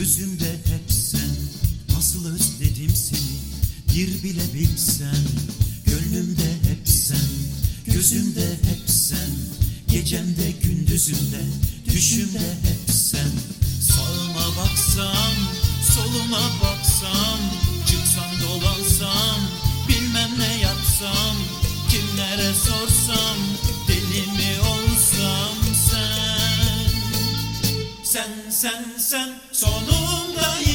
Gözümde hep sen Nasıl özledim seni Bir bile bilsen Gönlümde hep sen Gözümde hep sen Gecemde gündüzümde Düşümde hep sen. Sağıma baksan Sen sen Sonunda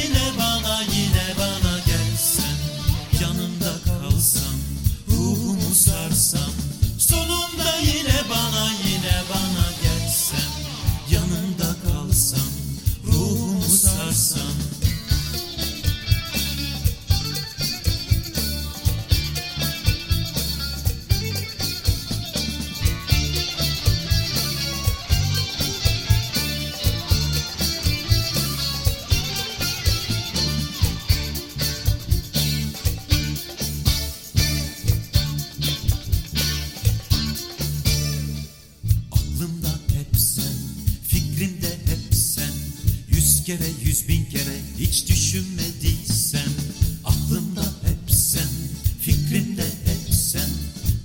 sen, fikrimde hep sen. Yüz kere, yüz bin kere hiç düşünmediysen Aklımda hep sen, fikrimde hep sen.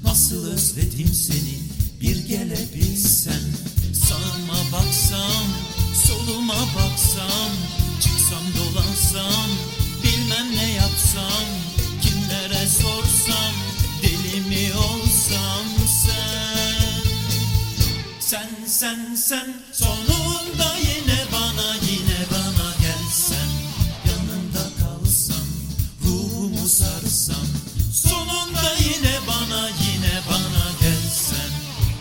Nasıl özledim seni bir gelebilsen Sağıma baksam, soluma baksam sen sen. Sonunda yine bana yine bana gelsen. Yanımda kalsam ruhumu sarsam. Sonunda yine bana yine bana gelsen.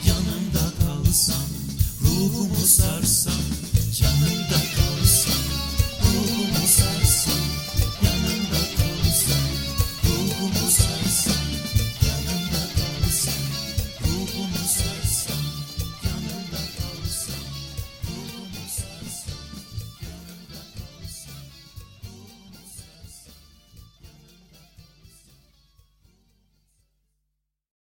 Yanımda kalsam ruhumu sarsam